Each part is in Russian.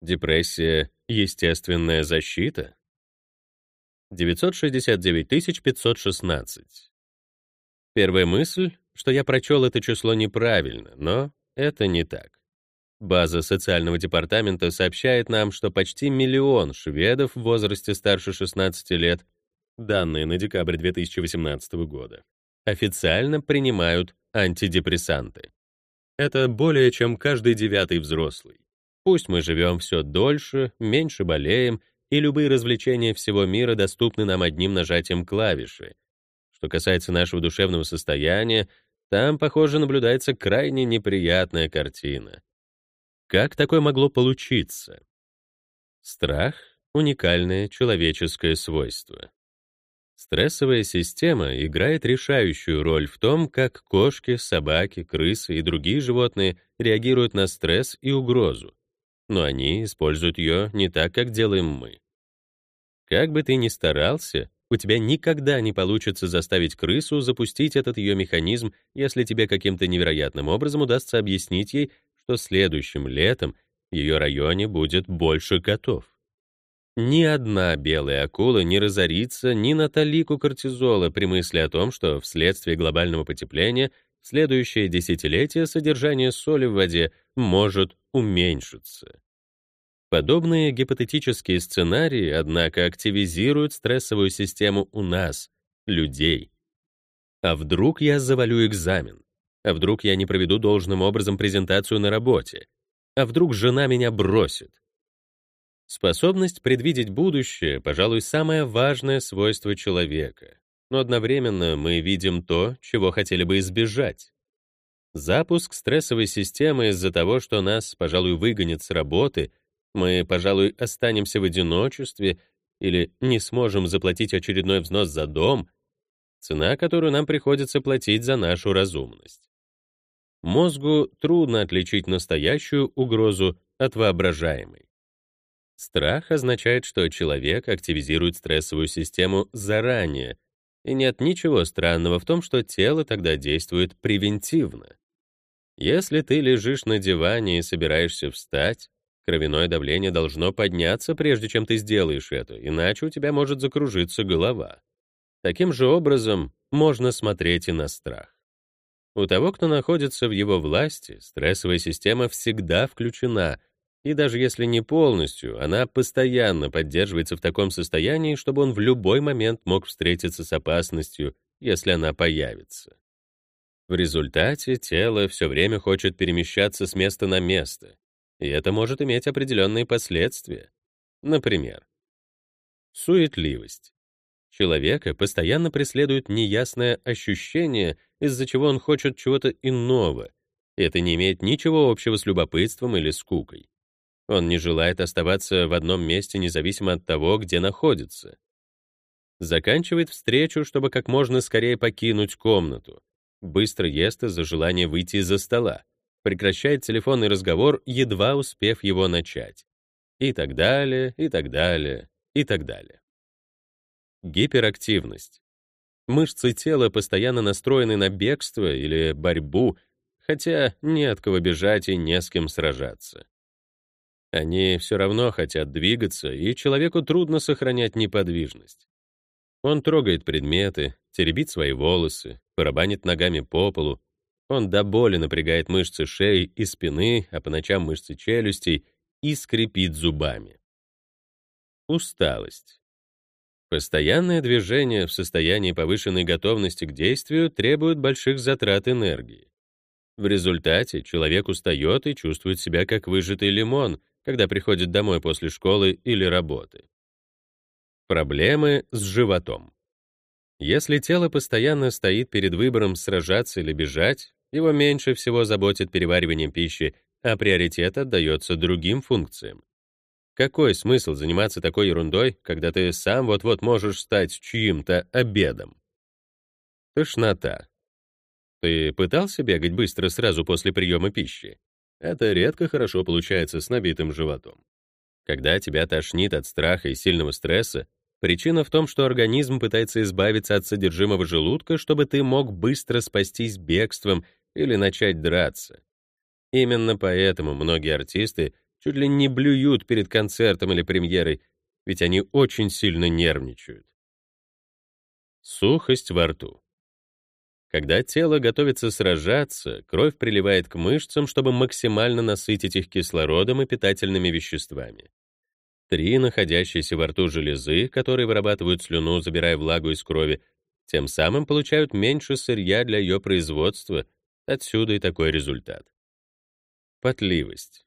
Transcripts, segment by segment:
Депрессия — естественная защита? 969 516. Первая мысль, что я прочел это число неправильно, но это не так. База социального департамента сообщает нам, что почти миллион шведов в возрасте старше 16 лет, данные на декабрь 2018 года, официально принимают антидепрессанты. Это более чем каждый девятый взрослый. Пусть мы живем все дольше, меньше болеем, и любые развлечения всего мира доступны нам одним нажатием клавиши. Что касается нашего душевного состояния, там, похоже, наблюдается крайне неприятная картина. Как такое могло получиться? Страх — уникальное человеческое свойство. Стрессовая система играет решающую роль в том, как кошки, собаки, крысы и другие животные реагируют на стресс и угрозу. Но они используют ее не так, как делаем мы. Как бы ты ни старался, у тебя никогда не получится заставить крысу запустить этот ее механизм, если тебе каким-то невероятным образом удастся объяснить ей, что следующим летом в ее районе будет больше котов. Ни одна белая акула не разорится ни на талику кортизола при мысли о том, что вследствие глобального потепления в следующее десятилетие содержание соли в воде может уменьшиться. Подобные гипотетические сценарии, однако, активизируют стрессовую систему у нас, людей. А вдруг я завалю экзамен? А вдруг я не проведу должным образом презентацию на работе? А вдруг жена меня бросит? Способность предвидеть будущее, пожалуй, самое важное свойство человека. Но одновременно мы видим то, чего хотели бы избежать. Запуск стрессовой системы из-за того, что нас, пожалуй, выгонят с работы, мы, пожалуй, останемся в одиночестве или не сможем заплатить очередной взнос за дом, цена, которую нам приходится платить за нашу разумность. Мозгу трудно отличить настоящую угрозу от воображаемой. Страх означает, что человек активизирует стрессовую систему заранее, и нет ничего странного в том, что тело тогда действует превентивно. Если ты лежишь на диване и собираешься встать, кровяное давление должно подняться, прежде чем ты сделаешь это, иначе у тебя может закружиться голова. Таким же образом можно смотреть и на страх. У того, кто находится в его власти, стрессовая система всегда включена, и даже если не полностью, она постоянно поддерживается в таком состоянии, чтобы он в любой момент мог встретиться с опасностью, если она появится. В результате тело все время хочет перемещаться с места на место, и это может иметь определенные последствия. Например, суетливость. Человека постоянно преследует неясное ощущение, из-за чего он хочет чего-то иного, и это не имеет ничего общего с любопытством или скукой. Он не желает оставаться в одном месте независимо от того, где находится. Заканчивает встречу, чтобы как можно скорее покинуть комнату. Быстро ест из-за желания выйти из-за стола. Прекращает телефонный разговор, едва успев его начать. И так далее, и так далее, и так далее. Гиперактивность. Мышцы тела постоянно настроены на бегство или борьбу, хотя не от кого бежать и не с кем сражаться. Они все равно хотят двигаться, и человеку трудно сохранять неподвижность. Он трогает предметы, теребит свои волосы, барабанит ногами по полу. Он до боли напрягает мышцы шеи и спины, а по ночам мышцы челюстей и скрипит зубами. Усталость. Постоянное движение в состоянии повышенной готовности к действию требует больших затрат энергии. В результате человек устает и чувствует себя как выжатый лимон, когда приходит домой после школы или работы. Проблемы с животом. Если тело постоянно стоит перед выбором сражаться или бежать, его меньше всего заботит переваривание пищи, а приоритет отдается другим функциям. Какой смысл заниматься такой ерундой, когда ты сам вот-вот можешь стать чьим-то обедом? Тошнота. Ты пытался бегать быстро сразу после приема пищи? Это редко хорошо получается с набитым животом. Когда тебя тошнит от страха и сильного стресса, причина в том, что организм пытается избавиться от содержимого желудка, чтобы ты мог быстро спастись бегством или начать драться. Именно поэтому многие артисты чуть ли не блюют перед концертом или премьерой, ведь они очень сильно нервничают. Сухость во рту. Когда тело готовится сражаться, кровь приливает к мышцам, чтобы максимально насытить их кислородом и питательными веществами. Три находящиеся во рту железы, которые вырабатывают слюну, забирая влагу из крови, тем самым получают меньше сырья для ее производства, отсюда и такой результат. Потливость.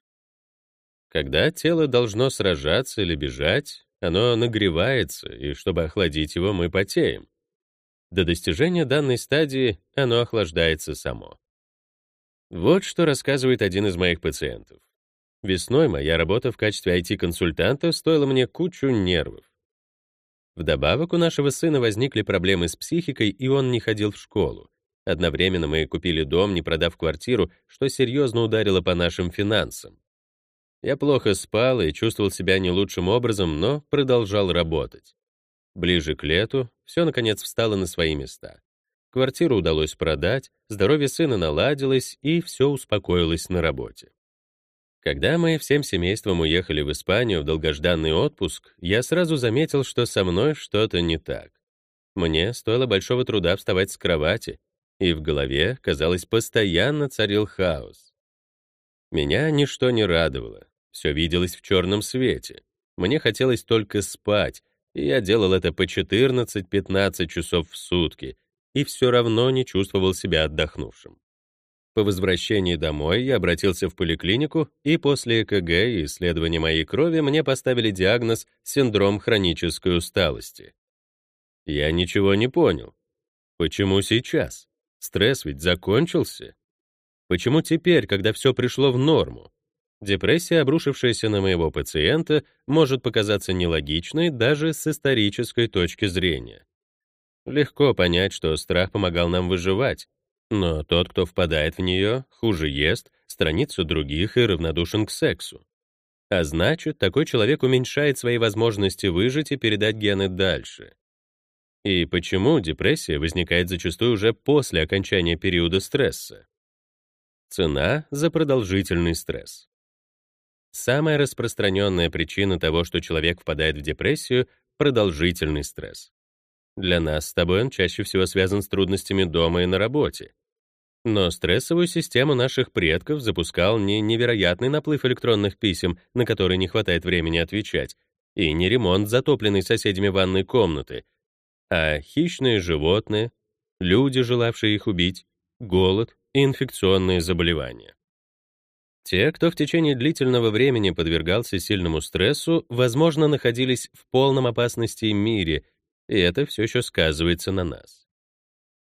Когда тело должно сражаться или бежать, оно нагревается, и чтобы охладить его, мы потеем. До достижения данной стадии оно охлаждается само. Вот что рассказывает один из моих пациентов. Весной моя работа в качестве IT-консультанта стоила мне кучу нервов. Вдобавок у нашего сына возникли проблемы с психикой, и он не ходил в школу. Одновременно мы купили дом, не продав квартиру, что серьезно ударило по нашим финансам. Я плохо спал и чувствовал себя не лучшим образом, но продолжал работать. Ближе к лету все, наконец, встало на свои места. Квартиру удалось продать, здоровье сына наладилось, и все успокоилось на работе. Когда мы всем семейством уехали в Испанию в долгожданный отпуск, я сразу заметил, что со мной что-то не так. Мне стоило большого труда вставать с кровати, и в голове, казалось, постоянно царил хаос. Меня ничто не радовало, все виделось в черном свете. Мне хотелось только спать, и я делал это по 14-15 часов в сутки, и все равно не чувствовал себя отдохнувшим. По возвращении домой я обратился в поликлинику, и после ЭКГ и исследования моей крови мне поставили диагноз синдром хронической усталости. Я ничего не понял. Почему сейчас? Стресс ведь закончился. Почему теперь, когда все пришло в норму? Депрессия, обрушившаяся на моего пациента, может показаться нелогичной даже с исторической точки зрения. Легко понять, что страх помогал нам выживать, но тот, кто впадает в нее, хуже ест, страницу других и равнодушен к сексу. А значит, такой человек уменьшает свои возможности выжить и передать гены дальше. И почему депрессия возникает зачастую уже после окончания периода стресса? Цена за продолжительный стресс. Самая распространенная причина того, что человек впадает в депрессию — продолжительный стресс. Для нас с тобой он чаще всего связан с трудностями дома и на работе. Но стрессовую систему наших предков запускал не невероятный наплыв электронных писем, на которые не хватает времени отвечать, и не ремонт затопленной соседями ванной комнаты, а хищные животные, люди, желавшие их убить, голод и инфекционные заболевания. Те, кто в течение длительного времени подвергался сильному стрессу, возможно, находились в полном опасности мире, и это все еще сказывается на нас.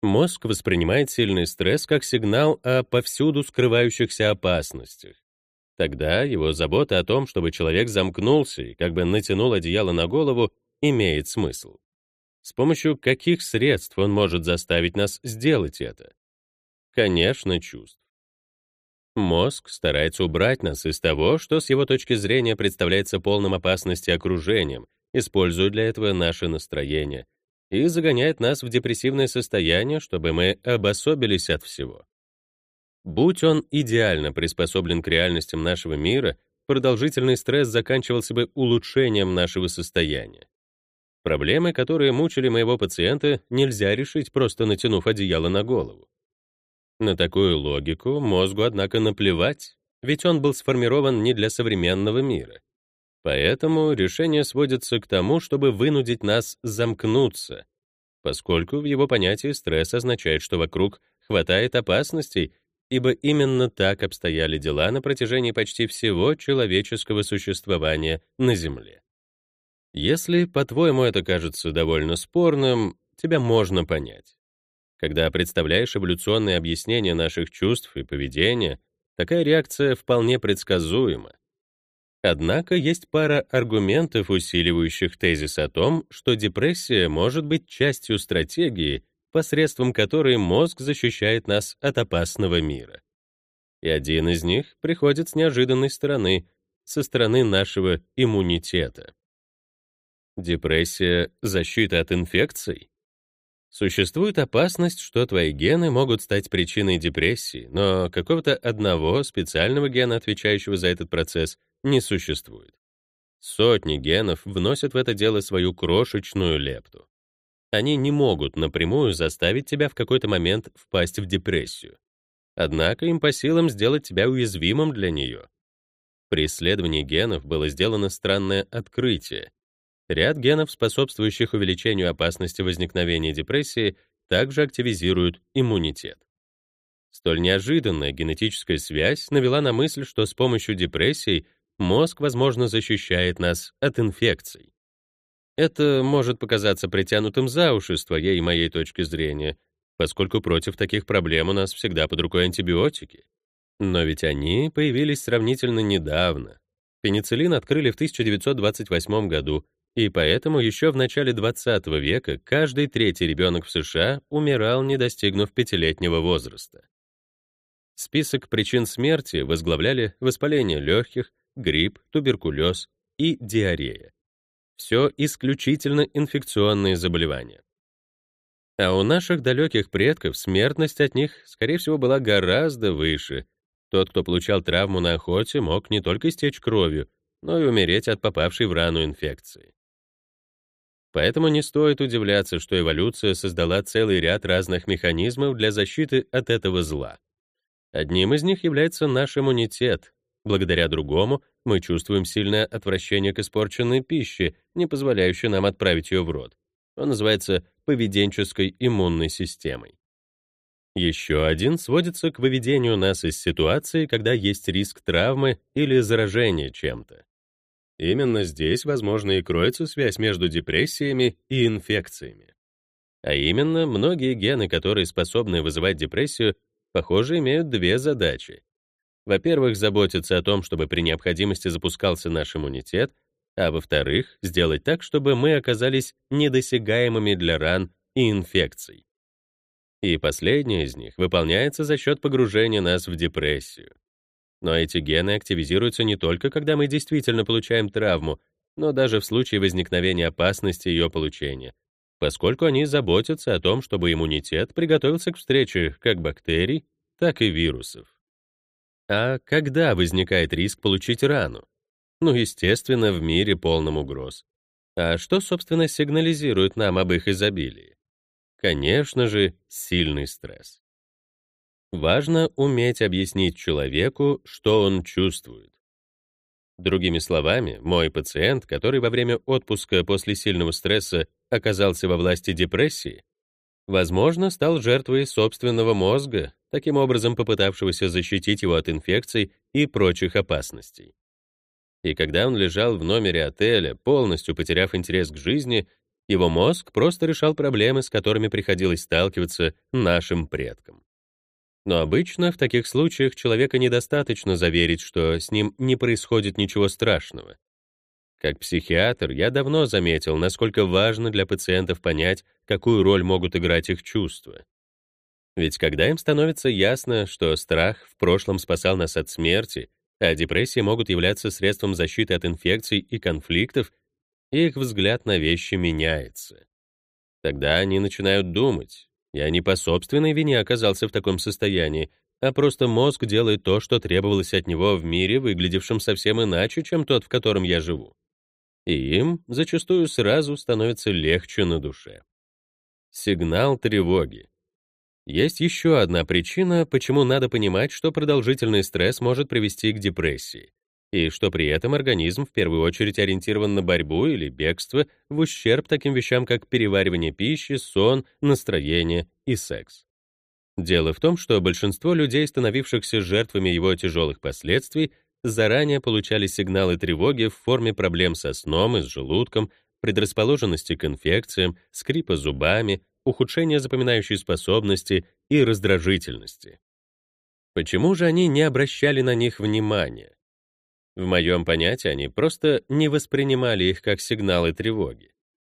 Мозг воспринимает сильный стресс как сигнал о повсюду скрывающихся опасностях. Тогда его забота о том, чтобы человек замкнулся и как бы натянул одеяло на голову, имеет смысл. С помощью каких средств он может заставить нас сделать это? Конечно, чувств. Мозг старается убрать нас из того, что с его точки зрения представляется полным опасности окружением, используя для этого наше настроение, и загоняет нас в депрессивное состояние, чтобы мы обособились от всего. Будь он идеально приспособлен к реальностям нашего мира, продолжительный стресс заканчивался бы улучшением нашего состояния. Проблемы, которые мучили моего пациента, нельзя решить, просто натянув одеяло на голову. На такую логику мозгу, однако, наплевать, ведь он был сформирован не для современного мира. Поэтому решение сводится к тому, чтобы вынудить нас замкнуться, поскольку в его понятии стресс означает, что вокруг хватает опасностей, ибо именно так обстояли дела на протяжении почти всего человеческого существования на Земле. Если, по-твоему, это кажется довольно спорным, тебя можно понять. Когда представляешь эволюционные объяснения наших чувств и поведения, такая реакция вполне предсказуема. Однако есть пара аргументов, усиливающих тезис о том, что депрессия может быть частью стратегии, посредством которой мозг защищает нас от опасного мира. И один из них приходит с неожиданной стороны, со стороны нашего иммунитета. Депрессия — защита от инфекций? Существует опасность, что твои гены могут стать причиной депрессии, но какого-то одного специального гена, отвечающего за этот процесс, не существует. Сотни генов вносят в это дело свою крошечную лепту. Они не могут напрямую заставить тебя в какой-то момент впасть в депрессию. Однако им по силам сделать тебя уязвимым для нее. При исследовании генов было сделано странное открытие. Ряд генов, способствующих увеличению опасности возникновения депрессии, также активизируют иммунитет. Столь неожиданная генетическая связь навела на мысль, что с помощью депрессий мозг, возможно, защищает нас от инфекций. Это может показаться притянутым за уши с твоей и моей точки зрения, поскольку против таких проблем у нас всегда под рукой антибиотики. Но ведь они появились сравнительно недавно. Пенициллин открыли в 1928 году, и поэтому еще в начале 20 века каждый третий ребенок в США умирал, не достигнув пятилетнего возраста. Список причин смерти возглавляли воспаление легких, грипп, туберкулез и диарея. Все исключительно инфекционные заболевания. А у наших далеких предков смертность от них, скорее всего, была гораздо выше. Тот, кто получал травму на охоте, мог не только истечь кровью, но и умереть от попавшей в рану инфекции. Поэтому не стоит удивляться, что эволюция создала целый ряд разных механизмов для защиты от этого зла. Одним из них является наш иммунитет. Благодаря другому мы чувствуем сильное отвращение к испорченной пище, не позволяющей нам отправить ее в рот. Он называется поведенческой иммунной системой. Еще один сводится к выведению нас из ситуации, когда есть риск травмы или заражения чем-то. Именно здесь, возможно, и кроется связь между депрессиями и инфекциями. А именно, многие гены, которые способны вызывать депрессию, похоже, имеют две задачи. Во-первых, заботиться о том, чтобы при необходимости запускался наш иммунитет, а во-вторых, сделать так, чтобы мы оказались недосягаемыми для ран и инфекций. И последнее из них выполняется за счет погружения нас в депрессию. Но эти гены активизируются не только, когда мы действительно получаем травму, но даже в случае возникновения опасности ее получения, поскольку они заботятся о том, чтобы иммунитет приготовился к встрече как бактерий, так и вирусов. А когда возникает риск получить рану? Ну, естественно, в мире полном угроз. А что, собственно, сигнализирует нам об их изобилии? Конечно же, сильный стресс. Важно уметь объяснить человеку, что он чувствует. Другими словами, мой пациент, который во время отпуска после сильного стресса оказался во власти депрессии, возможно, стал жертвой собственного мозга, таким образом попытавшегося защитить его от инфекций и прочих опасностей. И когда он лежал в номере отеля, полностью потеряв интерес к жизни, его мозг просто решал проблемы, с которыми приходилось сталкиваться нашим предкам. Но обычно в таких случаях человека недостаточно заверить, что с ним не происходит ничего страшного. Как психиатр я давно заметил, насколько важно для пациентов понять, какую роль могут играть их чувства. Ведь когда им становится ясно, что страх в прошлом спасал нас от смерти, а депрессии могут являться средством защиты от инфекций и конфликтов, их взгляд на вещи меняется. Тогда они начинают думать, я не по собственной вине оказался в таком состоянии, а просто мозг делает то, что требовалось от него в мире, выглядевшем совсем иначе, чем тот, в котором я живу. И им зачастую сразу становится легче на душе. Сигнал тревоги. Есть еще одна причина, почему надо понимать, что продолжительный стресс может привести к депрессии, и что при этом организм в первую очередь ориентирован на борьбу или бегство в ущерб таким вещам, как переваривание пищи, сон, настроение и секс. Дело в том, что большинство людей, становившихся жертвами его тяжелых последствий, заранее получали сигналы тревоги в форме проблем со сном и с желудком, предрасположенности к инфекциям, скрипа зубами, ухудшение запоминающей способности и раздражительности. Почему же они не обращали на них внимания? В моем понятии они просто не воспринимали их как сигналы тревоги,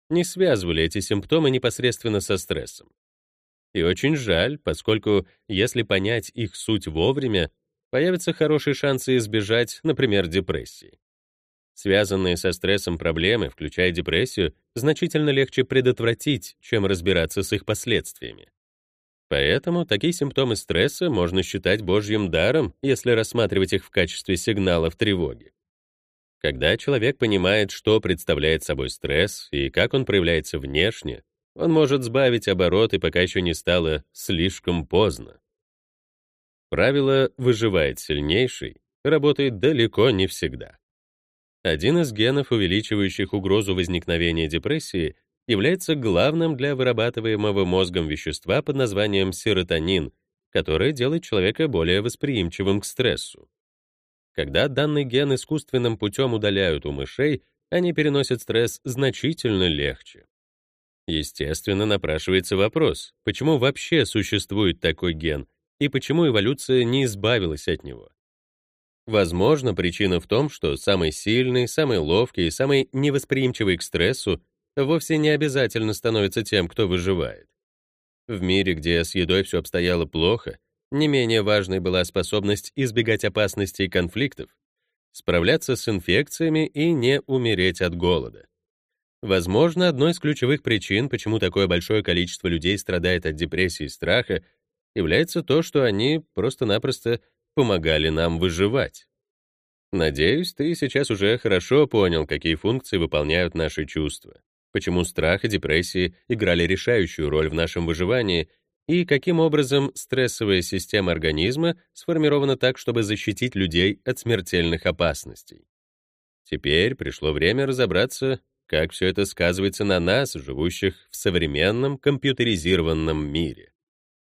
не связывали эти симптомы непосредственно со стрессом. И очень жаль, поскольку если понять их суть вовремя, появятся хорошие шансы избежать, например, депрессии. Связанные со стрессом проблемы, включая депрессию, значительно легче предотвратить, чем разбираться с их последствиями. Поэтому такие симптомы стресса можно считать божьим даром, если рассматривать их в качестве сигналов тревоги. Когда человек понимает, что представляет собой стресс и как он проявляется внешне, он может сбавить обороты, пока еще не стало слишком поздно. Правило «выживает сильнейший» работает далеко не всегда. Один из генов, увеличивающих угрозу возникновения депрессии, является главным для вырабатываемого мозгом вещества под названием серотонин, которое делает человека более восприимчивым к стрессу. Когда данный ген искусственным путем удаляют у мышей, они переносят стресс значительно легче. Естественно, напрашивается вопрос, почему вообще существует такой ген и почему эволюция не избавилась от него. Возможно, причина в том, что самый сильный, самый ловкий и самый невосприимчивый к стрессу вовсе не обязательно становится тем, кто выживает. В мире, где с едой все обстояло плохо, не менее важной была способность избегать опасностей и конфликтов, справляться с инфекциями и не умереть от голода. Возможно, одной из ключевых причин, почему такое большое количество людей страдает от депрессии и страха, является то, что они просто-напросто помогали нам выживать. Надеюсь, ты сейчас уже хорошо понял, какие функции выполняют наши чувства, почему страх и депрессия играли решающую роль в нашем выживании и каким образом стрессовая система организма сформирована так, чтобы защитить людей от смертельных опасностей. Теперь пришло время разобраться, как все это сказывается на нас, живущих в современном компьютеризированном мире.